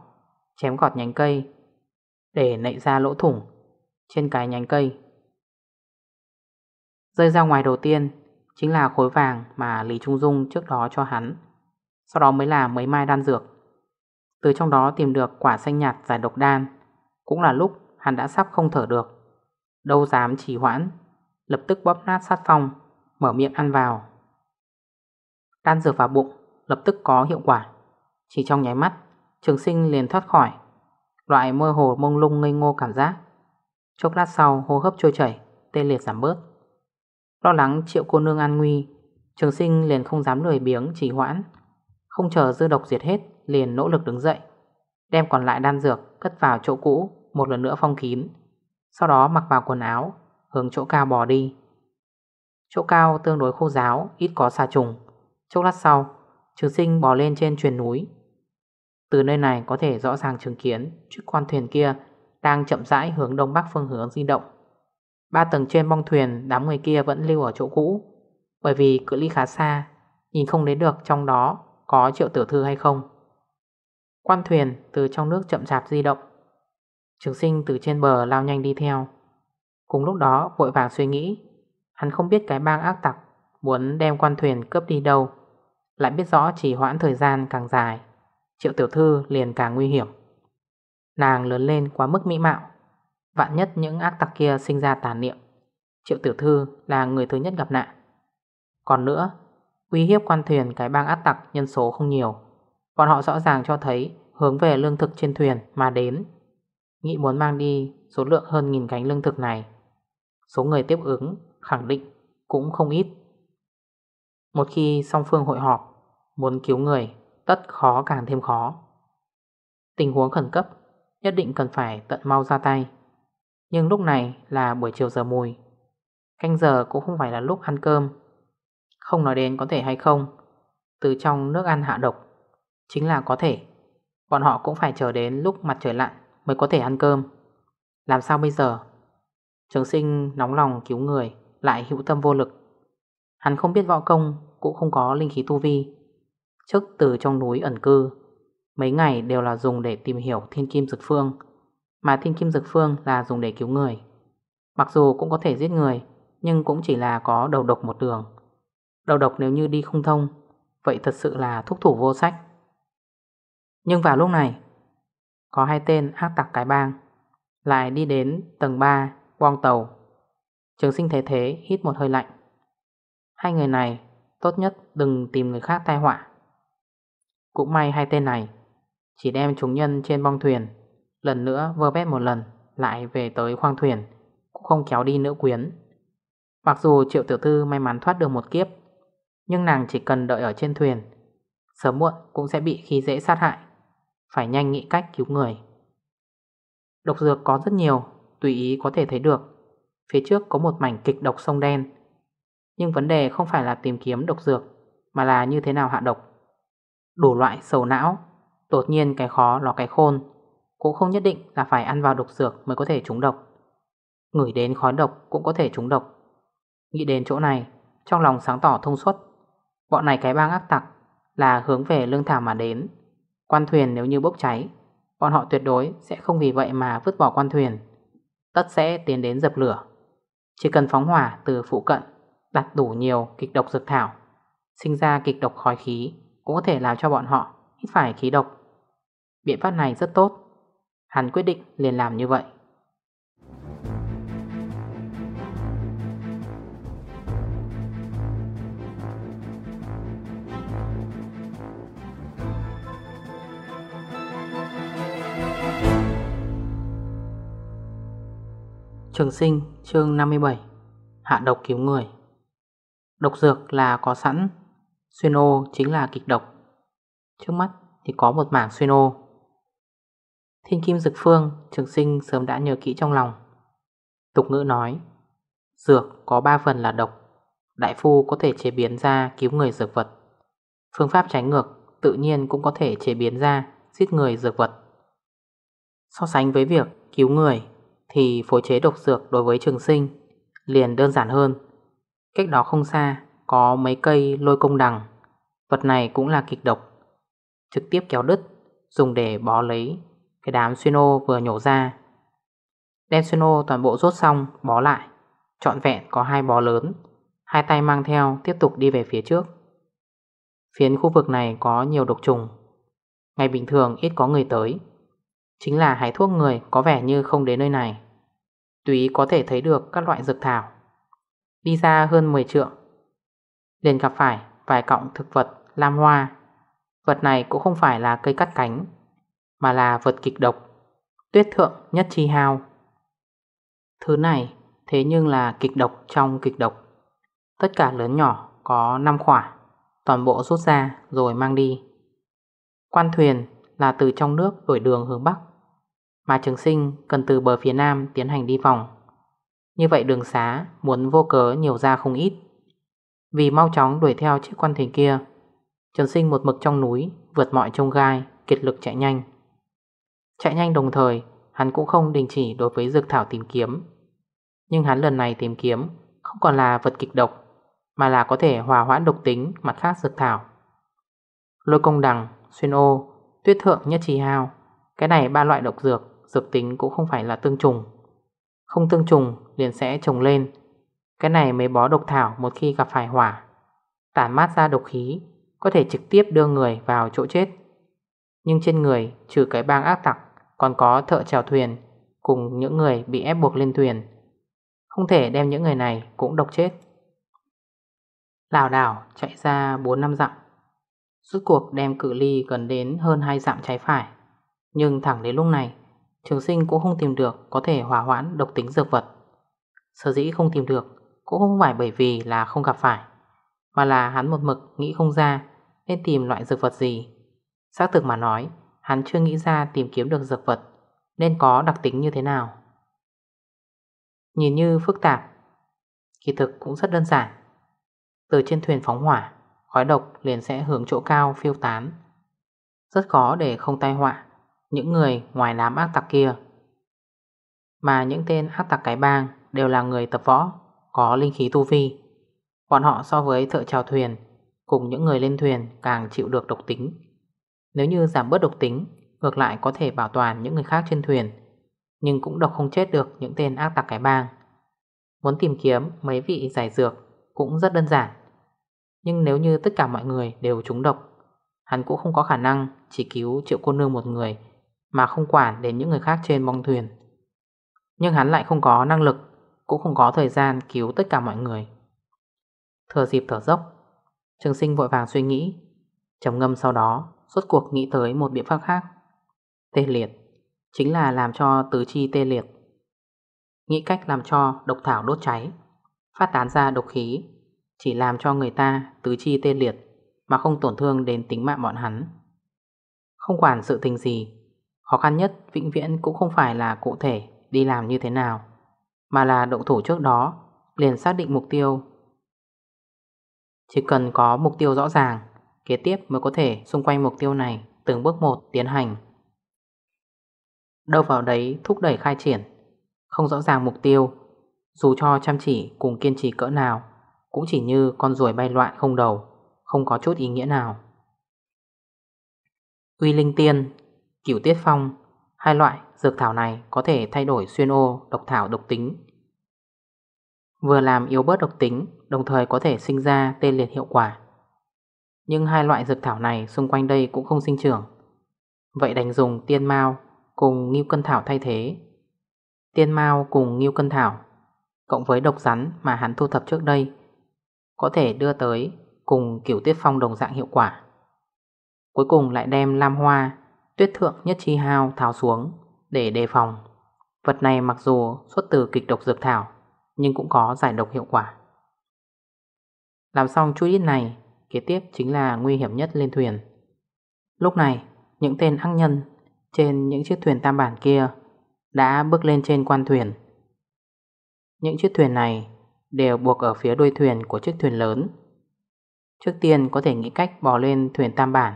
Chém gọt nhánh cây, Để nậy ra lỗ thủng Trên cái nhánh cây. Rơi ra ngoài đầu tiên Chính là khối vàng mà Lý Trung Dung trước đó cho hắn, Sau đó mới là mấy mai đan dược. Từ trong đó tìm được quả xanh nhạt giải độc đan, Cũng là lúc hắn đã sắp không thở được, Đâu dám trì hoãn, Lập tức bóp nát sát phong, Mở miệng ăn vào. Đan dược vào bụng, Lập tức có hiệu quả. Chỉ trong nháy mắt, Trường sinh liền thoát khỏi. Loại mơ hồ mông lung ngây ngô cảm giác. Chốc lát sau, hô hấp trôi chảy, Tê liệt giảm bớt. Lo lắng triệu cô nương an nguy, Trường sinh liền không dám lười biếng, trì hoãn. Không chờ dư độc diệt hết, Liền nỗ lực đứng dậy. Đem còn lại đan dược cất vào chỗ cũ, Một lần nữa phong kín. Sau đó mặc vào quần áo, Hướng chỗ cao bò đi. Chỗ cao tương đối khô giáo Ít có xà trùng. Chốc lát sau, Trường sinh bò lên trên truyền núi. Từ nơi này có thể rõ ràng chứng kiến Chiếc quan thuyền kia Đang chậm rãi hướng đông bắc phương hướng di động. Ba tầng trên bong thuyền Đám người kia vẫn lưu ở chỗ cũ, Bởi vì cự ly khá xa, Nhìn không đến được trong đó Có triệu tiểu thư hay không. Quan thuyền từ trong nước chậm chạp di động. Trường sinh từ trên bờ lao nhanh đi theo. Cùng lúc đó vội vàng suy nghĩ, Hắn không biết cái bang ác tặc Muốn đem quan thuyền cướp đi đâu. Lại biết rõ chỉ hoãn thời gian càng dài, Triệu tiểu thư liền càng nguy hiểm. Nàng lớn lên quá mức mỹ mạo, Vạn nhất những ác tặc kia sinh ra tàn niệm, Triệu tiểu thư là người thứ nhất gặp nạn. Còn nữa, Uy hiếp quan thuyền cái bang ác tặc nhân số không nhiều, Bọn họ rõ ràng cho thấy Hướng về lương thực trên thuyền mà đến. Nghĩ muốn mang đi số lượng hơn nghìn cánh lương thực này, Số người tiếp ứng khẳng định cũng không ít. Một khi song phương hội họp, Muốn cứu người, tất khó càng thêm khó. Tình huống khẩn cấp, Nhất định cần phải tận mau ra tay. Nhưng lúc này là buổi chiều giờ mùi. Canh giờ cũng không phải là lúc ăn cơm. Không nói đến có thể hay không, Từ trong nước ăn hạ độc, Chính là có thể. Bọn họ cũng phải chờ đến lúc mặt trời lặn Mới có thể ăn cơm. Làm sao bây giờ? Trường sinh nóng lòng cứu người, Lại hữu tâm vô lực. Hắn không biết võ công cũng không có linh khí tu vi. Trước từ trong núi ẩn cư, Mấy ngày đều là dùng để tìm hiểu thiên kim dực phương, Mà thiên kim dực phương là dùng để cứu người. Mặc dù cũng có thể giết người, Nhưng cũng chỉ là có đầu độc một đường. Đầu độc nếu như đi không thông, Vậy thật sự là thúc thủ vô sách. Nhưng vào lúc này, Có hai tên ác tặc cái bang Lại đi đến tầng 3 Quang tàu. Trường sinh thế thế, hít một hơi lạnh. Hai người này tốt nhất đừng tìm người khác tai họa. Cũng may hai tên này Chỉ đem chúng nhân trên bong thuyền, Lần nữa vơ vét một lần, Lại về tới khoang thuyền, Cũng không kéo đi nữ quyến. Mặc dù triệu tiểu thư may mắn thoát được một kiếp, Nhưng nàng chỉ cần đợi ở trên thuyền, Sớm muộn cũng sẽ bị khi dễ sát hại. Phải nhanh nghĩ cách cứu người. Độc dược có rất nhiều, Tùy ý có thể thấy được. Phía trước có một mảnh kịch độc sông đen. Nhưng vấn đề không phải là tìm kiếm độc dược, Mà là như thế nào hạ độc. Đủ loại sầu não, Đột nhiên cái khó lò cái khôn, Cũng không nhất định là phải ăn vào độc dược mới có thể trúng độc. Ngửi đến khói độc cũng có thể trúng độc. Nghĩ đến chỗ này, Trong lòng sáng tỏ thông suốt. Bọn này cái bang ác tặc Là hướng về lương thảo mà đến. Quan thuyền nếu như bốc cháy, Bọn họ tuyệt đối sẽ không vì vậy mà vứt bỏ quan thuyền. Tất sẽ tiến đến dập lửa. Chỉ cần phóng hỏa từ phụ cận Đặt đủ nhiều kịch độc dược thảo, Sinh ra kịch độc khói khí Cũng có thể làm cho bọn họ hít phải khí độc. Biện pháp này rất tốt, Hắn quyết định liền làm như vậy. Trường sinh chương 57 Hạ độc cứu người. Độc dược là có sẵn, Xuyên ô chính là kịch độc. Trước mắt thì có một mảng xuyên ô. Thiên kim dực phương, Trường sinh sớm đã nhớ kỹ trong lòng. Tục ngữ nói, Dược có 3 phần là độc, Đại phu có thể chế biến ra cứu người dược vật. Phương pháp trái ngược Tự nhiên cũng có thể chế biến ra Giết người dược vật. So sánh với việc cứu người thì phối chế độc dược đối với trường sinh liền đơn giản hơn. Cách đó không xa có mấy cây lôi công đằng. Vật này cũng là kịch độc. Trực tiếp kéo đứt, dùng để bó lấy cái đám xuyên ô vừa nhổ ra. Đem xuyên ô toàn bộ rốt xong, bó lại. Trọn vẹn có hai bó lớn, hai tay mang theo tiếp tục đi về phía trước. Phiến khu vực này có nhiều độc trùng. Ngày bình thường ít có người tới. Chính là hái thuốc người có vẻ như không đến nơi này Tùy có thể thấy được các loại dược thảo Đi ra hơn 10 trượng. Liền gặp phải vài cọng thực vật, lam hoa. Vật này cũng không phải là cây cắt cánh, Mà là vật kịch độc, Tuyết thượng nhất chi hao. Thứ này thế nhưng là kịch độc trong kịch độc. Tất cả lớn nhỏ có 5 khỏa, Toàn bộ rút ra rồi mang đi. Quan thuyền là từ trong nước đổi đường hướng Bắc, Mà trường sinh cần từ bờ phía Nam tiến hành đi vòng. Như vậy đường xá muốn vô cớ nhiều ra không ít. Vì mau chóng đuổi theo chiếc quan thuyền kia trần sinh một mực trong núi Vượt mọi trông gai Kiệt lực chạy nhanh. Chạy nhanh đồng thời Hắn cũng không đình chỉ đối với dược thảo tìm kiếm. Nhưng hắn lần này tìm kiếm Không còn là vật kịch độc Mà là có thể hòa hoãn độc tính mặt khác dược thảo. Lôi công đằng, xuyên ô Tuyết thượng nhất trì hao Cái này ba loại độc dược Dược tính cũng không phải là tương trùng. Không tương trùng liền sẽ trồng lên. Cái này mới bó độc thảo một khi gặp phải hỏa. Tản mát ra độc khí, Có thể trực tiếp đưa người vào chỗ chết. Nhưng trên người, trừ cái bang ác tặc, Còn có thợ chèo thuyền Cùng những người bị ép buộc lên thuyền. Không thể đem những người này cũng độc chết. Lào đảo chạy ra 4 năm dặm. Rốt cuộc đem cự ly gần đến hơn 2 dặm trái phải. Nhưng thẳng đến lúc này Trường sinh cũng không tìm được Có thể hỏa hoãn độc tính dược vật. Sở dĩ không tìm được Cũng không phải bởi vì là không gặp phải, Mà là hắn một mực nghĩ không ra Nên tìm loại dược vật gì. Xác thực mà nói, Hắn chưa nghĩ ra tìm kiếm được dược vật Nên có đặc tính như thế nào. Nhìn như phức tạp, Kỳ thực cũng rất đơn giản. Từ trên thuyền phóng hỏa, khói độc liền sẽ hướng chỗ cao phiêu tán. Rất khó để không tai họa những người ngoài đám ác tặc kia. Mà những tên ác tặc cái bang đều là người tập võ, có linh khí tu vi. Bọn họ so với thợ trào thuyền cùng những người lên thuyền càng chịu được độc tính. Nếu như giảm bớt độc tính, ngược lại có thể bảo toàn những người khác trên thuyền, nhưng cũng độc không chết được những tên ác tặc cái bang. Muốn tìm kiếm mấy vị giải dược cũng rất đơn giản. Nhưng nếu như tất cả mọi người đều trúng độc Hắn cũng không có khả năng chỉ cứu triệu cô nương một người mà không quản đến những người khác trên bong thuyền. Nhưng hắn lại không có năng lực, Cũng không có thời gian cứu tất cả mọi người. Thừa dịp thở dốc, Trường sinh vội vàng suy nghĩ, trầm ngâm sau đó Suốt cuộc nghĩ tới một biện pháp khác. Tê liệt, Chính là làm cho tứ chi tê liệt. Nghĩ cách làm cho độc thảo đốt cháy, Phát tán ra độc khí, Chỉ làm cho người ta tứ chi tê liệt Mà không tổn thương đến tính mạng bọn hắn. Không quản sự tình gì Khó khăn nhất vĩnh viễn cũng không phải là cụ thể đi làm như thế nào, Mà là động thủ trước đó, Liền xác định mục tiêu. Chỉ cần có mục tiêu rõ ràng, Kế tiếp mới có thể xung quanh mục tiêu này Từng bước một tiến hành. Đâu vào đấy thúc đẩy khai triển, Không rõ ràng mục tiêu, Dù cho chăm chỉ cùng kiên trì cỡ nào, Cũng chỉ như con ruồi bay loạn không đầu, Không có chút ý nghĩa nào. Uy linh tiên Cửu tiết phong, Hai loại dược thảo này có thể thay đổi xuyên ô độc thảo độc tính. Vừa làm yếu bớt độc tính, Đồng thời có thể sinh ra tê liệt hiệu quả. Nhưng hai loại dược thảo này xung quanh đây cũng không sinh trưởng. Vậy đành dùng tiên mao cùng nghiêu cân thảo thay thế. Tiên mao cùng nghiêu cân thảo, Cộng với độc rắn mà hắn thu thập trước đây, Có thể đưa tới cùng kiểu tiết phong đồng dạng hiệu quả. Cuối cùng lại đem lam hoa Tuyết thượng nhất chi hao tháo xuống Để đề phòng Vật này mặc dù xuất từ kịch độc dược thảo Nhưng cũng có giải độc hiệu quả Làm xong chút ít này Kế tiếp chính là nguy hiểm nhất lên thuyền Lúc này Những tên ác nhân trên những chiếc thuyền tam bản kia đã bước lên trên quan thuyền. Những chiếc thuyền này đều buộc ở phía đuôi thuyền của chiếc thuyền lớn. Trước tiên có thể nghĩ cách bò lên thuyền tam bản,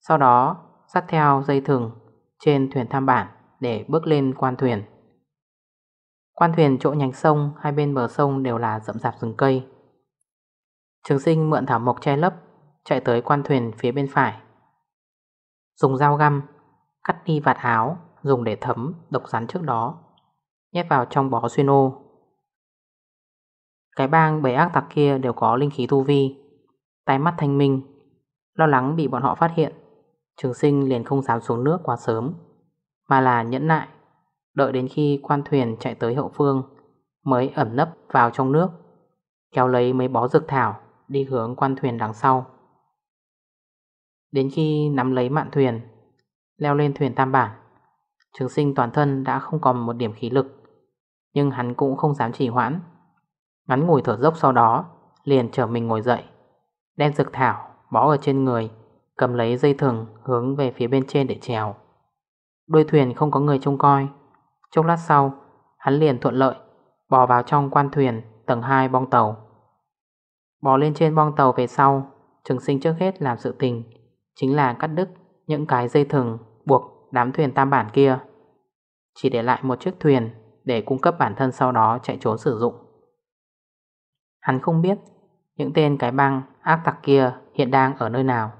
sau đó dắt theo dây thừng trên thuyền tham bản để bước lên quan thuyền. Quan thuyền chỗ nhánh sông hai bên bờ sông đều là rậm rạp rừng cây. Trường sinh mượn thảo mộc che lấp, chạy tới quan thuyền phía bên phải. Dùng dao găm Cắt đi vạt áo Dùng để thấm độc rắn trước đó Nhét vào trong bó xuyên ô Cái bang bầy ác tặc kia đều có linh khí tu vi Tay mắt thanh minh Lo lắng bị bọn họ phát hiện Trường sinh liền không dám xuống nước quá sớm, Mà là nhẫn nại, Đợi đến khi quan thuyền chạy tới hậu phương Mới ẩn nấp vào trong nước, Kéo lấy mấy bó dược thảo Đi hướng quan thuyền đằng sau. Đến khi nắm lấy mạn thuyền, Leo lên thuyền tam bản, Trường sinh toàn thân đã không còn một điểm khí lực, Nhưng hắn cũng không dám trì hoãn. Ngắn ngồi thở dốc sau đó, Liền trở mình ngồi dậy, Đem dược thảo bó ở trên người Cầm lấy dây thừng hướng về phía bên trên để trèo. Đôi thuyền không có người trông coi. Chốc lát sau, Hắn liền thuận lợi, Bò vào trong quan thuyền tầng 2 bong tàu. Bò lên trên bong tàu về sau, Trường sinh trước hết làm sự tình Chính là cắt đứt những cái dây thừng buộc đám thuyền tam bản kia. Chỉ để lại một chiếc thuyền Để cung cấp bản thân sau đó chạy trốn sử dụng. Hắn không biết Những tên cái băng ác tặc kia hiện đang ở nơi nào.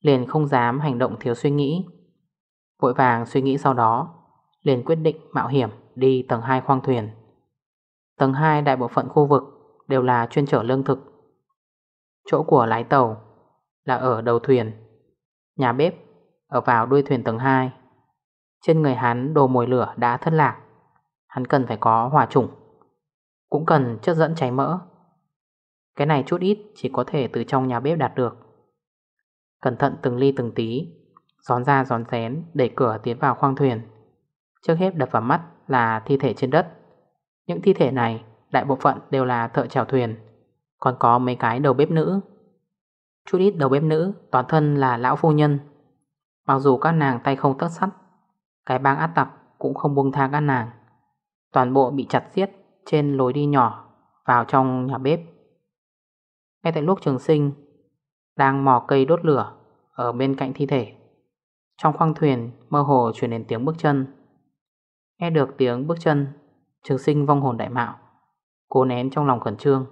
Liền không dám hành động thiếu suy nghĩ. Vội vàng suy nghĩ sau đó, Liền quyết định mạo hiểm đi tầng 2 khoang thuyền. Tầng 2 đại bộ phận khu vực đều là chuyên trở lương thực. Chỗ của lái tàu là ở đầu thuyền, Nhà bếp ở vào đuôi thuyền tầng 2 Trên người hắn đồ mồi lửa đã thất lạc, Hắn cần phải có hỏa trùng, Cũng cần chất dẫn cháy mỡ. Cái này chút ít chỉ có thể từ trong nhà bếp đạt được. Cẩn thận từng ly từng tí, Gión ra gión rén Đẩy cửa tiến vào khoang thuyền. Trước hết đập vào mắt là thi thể trên đất. Những thi thể này, Đại bộ phận đều là thợ chèo thuyền, Còn có mấy cái đầu bếp nữ. Chút ít đầu bếp nữ, Toàn thân là lão phu nhân. Mặc dù các nàng tay không tất sắt, Cái bang át tặc cũng không buông tha các nàng. Toàn bộ bị chặt giết Trên lối đi nhỏ Vào trong nhà bếp. Ngay tại lúc trường sinh đang mò cây đốt lửa Ở bên cạnh thi thể. Trong khoang thuyền, mơ hồ chuyển đến tiếng bước chân. Nghe được tiếng bước chân, Trường sinh vong hồn đại mạo, Cố nén trong lòng khẩn trương,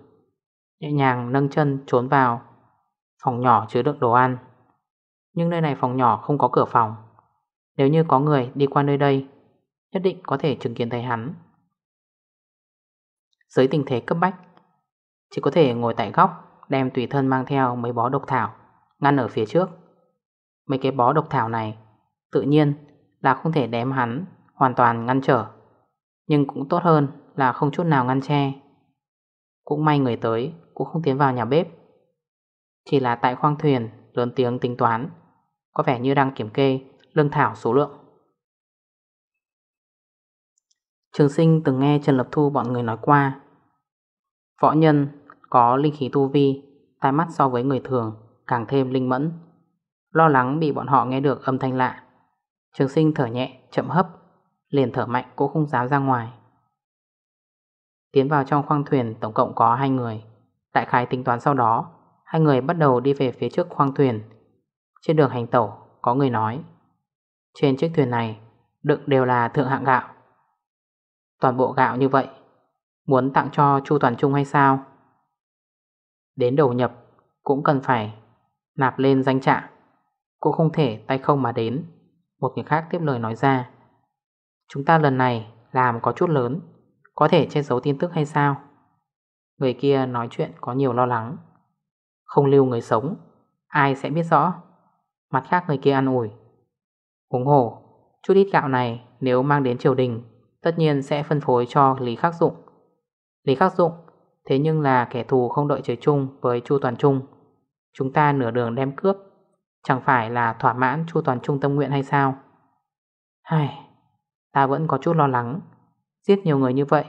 Nhẹ nhàng nâng chân trốn vào Phòng nhỏ chứa đựng đồ ăn. Nhưng nơi này phòng nhỏ không có cửa phòng. Nếu như có người đi qua nơi đây, Nhất định có thể chứng kiến thấy hắn. Dưới tình thế cấp bách, Chỉ có thể ngồi tại góc Đem tùy thân mang theo mấy bó độc thảo, Ngăn ở phía trước. Mấy cái bó độc thảo này, Tự nhiên là không thể đem hắn Hoàn toàn ngăn trở, Nhưng cũng tốt hơn là không chút nào ngăn che. Cũng may người tới Cũng không tiến vào nhà bếp. Chỉ là tại khoang thuyền Lớn tiếng tính toán, Có vẻ như đang kiểm kê lương thảo số lượng. Trường sinh từng nghe Trần Lập Thu bọn người nói qua, Võ nhân có linh khí tu vi, Tai mắt so với người thường, Càng thêm linh mẫn. Lo lắng bị bọn họ nghe được âm thanh lạ. Trường sinh thở nhẹ, chậm hấp, Liền thở mạnh cũng không dám ra ngoài. Tiến vào trong khoang thuyền, Tổng cộng có hai người. Đại khái tính toán sau đó, Hai người bắt đầu đi về phía trước khoang thuyền. Trên đường hành tẩu, Có người nói, Trên chiếc thuyền này, Đựng đều là thượng hạng gạo. Toàn bộ gạo như vậy, Muốn tặng cho Chu Toàn Trung hay sao? Đến đầu nhập Cũng cần phải nạp lên danh trạng Cô không thể tay không mà đến. Một người khác tiếp lời nói ra, Chúng ta lần này làm có chút lớn, Có thể che giấu tin tức hay sao? Người kia nói chuyện có nhiều lo lắng, Không lưu người sống, Ai sẽ biết rõ? Mặt khác người kia ăn ủi Húng hổ Chút ít gạo này nếu mang đến triều đình, Tất nhiên sẽ phân phối cho Lý Khắc Dụng. Lý Khắc Dụng Thế nhưng là kẻ thù không đợi trời chung với Chu Toàn Trung. Chúng ta nửa đường đem cướp. Chẳng phải là thỏa mãn Chu Toàn Trung tâm nguyện hay sao? Hai Ta vẫn có chút lo lắng. Giết nhiều người như vậy,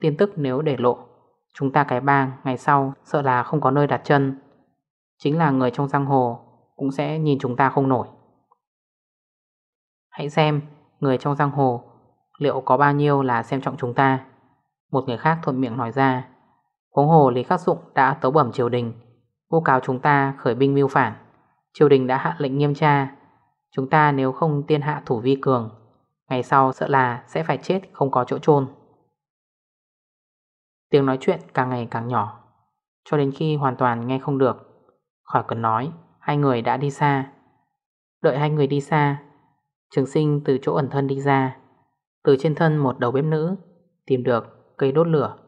Tin tức nếu để lộ, Chúng ta cái bang ngày sau sợ là không có nơi đặt chân. Chính là người trong giang hồ Cũng sẽ nhìn chúng ta không nổi. Hãy xem, Người trong giang hồ Liệu có bao nhiêu là xem trọng chúng ta. Một người khác thuận miệng nói ra. Huống hồ Lý Khắc Dụng đã tấu bẩm triều đình. Vô cáo chúng ta khởi binh mưu phản. Triều đình đã hạ lệnh nghiêm tra. Chúng ta nếu không tiên hạ thủ vi cường, Ngày sau sợ là sẽ phải chết không có chỗ chôn. Tiếng nói chuyện càng ngày càng nhỏ, Cho đến khi hoàn toàn nghe không được. Khỏi cần nói, Hai người đã đi xa. Đợi hai người đi xa, Trường sinh từ chỗ ẩn thân đi ra. Từ trên thân một đầu bếp nữ, Tìm được cây đốt lửa.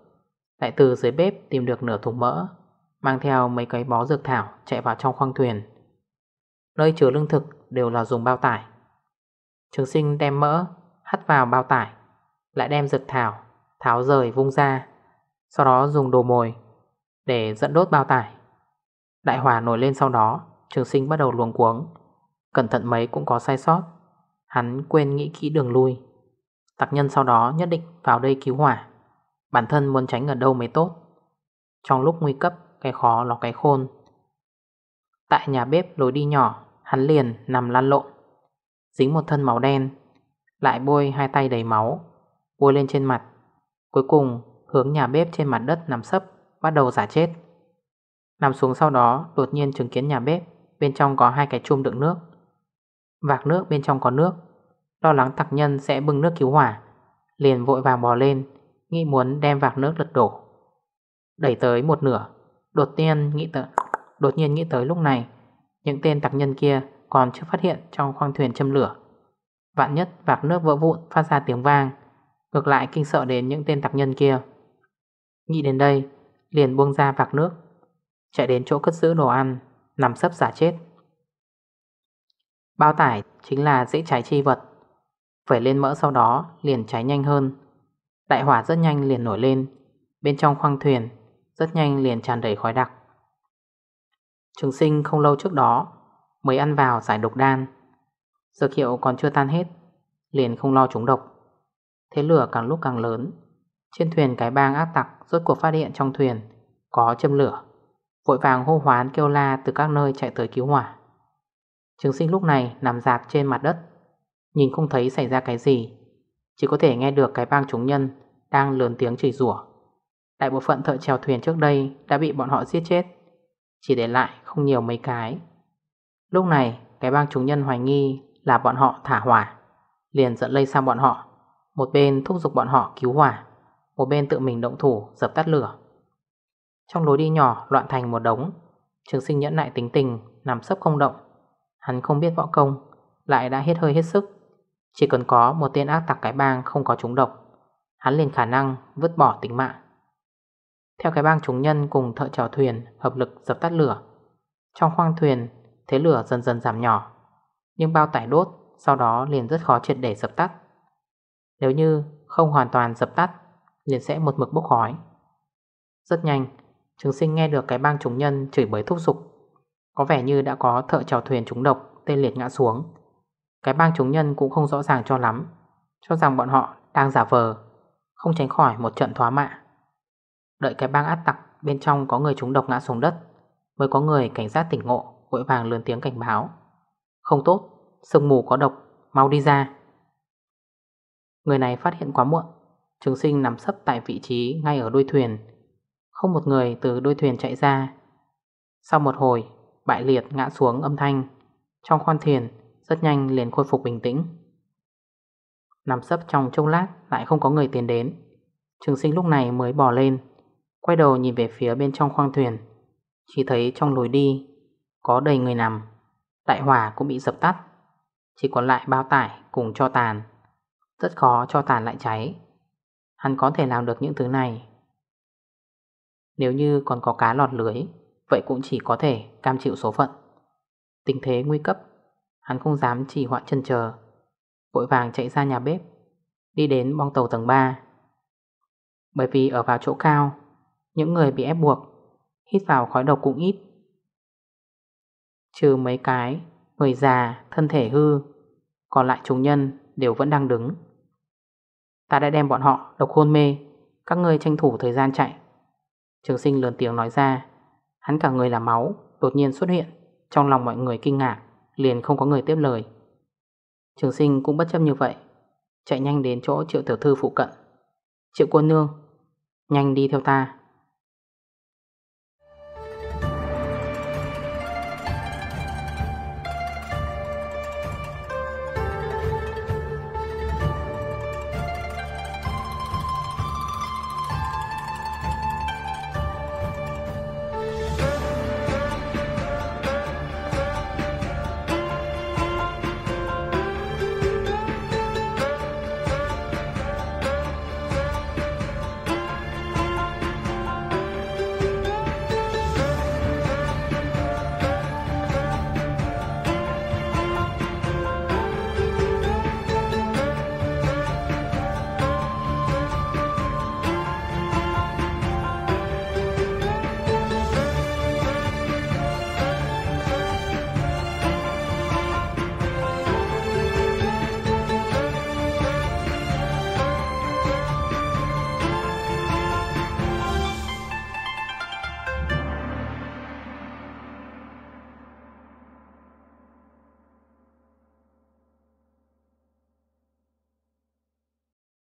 Lại từ dưới bếp tìm được nửa thùng mỡ, Mang theo mấy cái bó dược thảo Chạy vào trong khoang thuyền. Nơi chứa lương thực đều là dùng bao tải. Trường sinh đem mỡ, Hắt vào bao tải, Lại đem dược thảo, Tháo rời vung ra, Sau đó dùng đồ mồi Để dẫn đốt bao tải. Đại hỏa nổi lên sau đó, Trường sinh bắt đầu luồng cuống. Cẩn thận mấy cũng có sai sót. Hắn quên nghĩ kỹ đường lui. Tạc nhân sau đó nhất định vào đây cứu hỏa. Bản thân muốn tránh ở đâu mới tốt. Trong lúc nguy cấp, Cái khó là cái khôn. Tại nhà bếp lối đi nhỏ, Hắn liền nằm lăn lộn. Dính một thân máu đen, Lại bôi hai tay đầy máu, Bôi lên trên mặt. Cuối cùng, hướng nhà bếp trên mặt đất nằm sấp, Bắt đầu giả chết. Nằm xuống sau đó, đột nhiên chứng kiến nhà bếp, Bên trong có hai cái chum đựng nước. Vạc nước bên trong có nước, Lo lắng tặc nhân sẽ bưng nước cứu hỏa, Liền vội vàng bò lên. Nghĩ muốn đem vạc nước lật đổ. Đẩy tới một nửa, Đột nhiên nghĩ tới, Đột nhiên nghĩ tới lúc này, Những tên tặc nhân kia còn chưa phát hiện Trong khoang thuyền châm lửa. Vạn nhất vạc nước vỡ vụn phát ra tiếng vang, Ngược lại kinh sợ đến những tên tặc nhân kia. Nghĩ đến đây, Liền buông ra vạc nước, Chạy đến chỗ cất giữ đồ ăn, Nằm sấp giả chết. Bao tải chính là dễ cháy chi vật. Vẩy lên mỡ sau đó liền cháy nhanh hơn. Đại hỏa rất nhanh liền nổi lên. Bên trong khoang thuyền, Rất nhanh liền tràn đầy khói đặc. Trường sinh không lâu trước đó, Mới ăn vào giải độc đan. Dược hiệu còn chưa tan hết, Liền không lo trúng độc. Thế lửa càng lúc càng lớn. Trên thuyền cái bang ác tặc Rốt cuộc phát hiện trong thuyền Có châm lửa, Vội vàng hô hoán kêu la từ các nơi chạy tới cứu hỏa. Trường sinh lúc này nằm dạp trên mặt đất, Nhìn không thấy xảy ra cái gì. Chỉ có thể nghe được cái bang chúng nhân Đang lớn tiếng chửi rủa. Đại bộ phận thợ chèo thuyền trước đây Đã bị bọn họ giết chết, Chỉ để lại không nhiều mấy cái. Lúc này, cái bang chúng nhân hoài nghi Là bọn họ thả hỏa, Liền dẫn lây sang bọn họ. Một bên thúc giục bọn họ cứu hỏa, Một bên tự mình động thủ dập tắt lửa. Trong lối đi nhỏ loạn thành một đống, Trường sinh nhẫn lại tính tình Nằm sấp không động. Hắn không biết võ công, Lại đã hết hơi hết sức. Chỉ cần có một tên ác tặc cái bang không có trúng độc, Hắn liền khả năng vứt bỏ tính mạng. Theo cái bang chúng nhân cùng thợ chèo thuyền hợp lực dập tắt lửa, Trong khoang thuyền thế lửa dần dần giảm nhỏ, Nhưng bao tải đốt sau đó liền rất khó triệt để dập tắt. Nếu như không hoàn toàn dập tắt, liền sẽ một mực bốc khói. Rất nhanh, Trường sinh nghe được cái bang chúng nhân chửi bới thúc giục, Có vẻ như đã có thợ chèo thuyền trúng độc Tên liệt ngã xuống. Cái bang chúng nhân cũng không rõ ràng cho lắm Cho rằng bọn họ đang giả vờ Không tránh khỏi một trận thoá mạ. Đợi cái bang át tặc Bên trong có người trúng độc ngã xuống đất Mới có người cảnh sát tỉnh ngộ Vội vàng lớn tiếng cảnh báo. Không tốt, sương mù có độc Mau đi ra. Người này phát hiện quá muộn Trường sinh nằm sấp tại vị trí ngay ở đuôi thuyền. Không một người từ đuôi thuyền chạy ra. Sau một hồi Bại liệt ngã xuống âm thanh. Trong khoan thuyền rất nhanh liền khôi phục bình tĩnh. Nằm sấp trong trông lát, Lại không có người tiến đến. Trường sinh lúc này mới bỏ lên, Quay đầu nhìn về phía bên trong khoang thuyền. Chỉ thấy trong lối đi Có đầy người nằm, Đại hỏa cũng bị dập tắt. Chỉ còn lại bao tải cùng cho tàn. Rất khó cho tàn lại cháy. Hắn có thể làm được những thứ này. Nếu như còn có cá lọt lưới, Vậy cũng chỉ có thể cam chịu số phận. Tình thế nguy cấp Hắn không dám chỉ hoãn chân chờ. Vội vàng chạy ra nhà bếp Đi đến bong tàu tầng 3 Bởi vì ở vào chỗ cao Những người bị ép buộc Hít vào khói độc cũng ít. Trừ mấy cái Người già, thân thể hư Còn lại chúng nhân đều vẫn đang đứng. Ta đã đem bọn họ độc hôn mê Các ngươi tranh thủ thời gian chạy. Trường sinh lớn tiếng nói ra Hắn cả người là máu Đột nhiên xuất hiện Trong lòng mọi người kinh ngạc. Liền không có người tiếp lời. Trường sinh cũng bất chấp như vậy, Chạy nhanh đến chỗ triệu tiểu thư phụ cận. Triệu quân nương, Nhanh đi theo ta.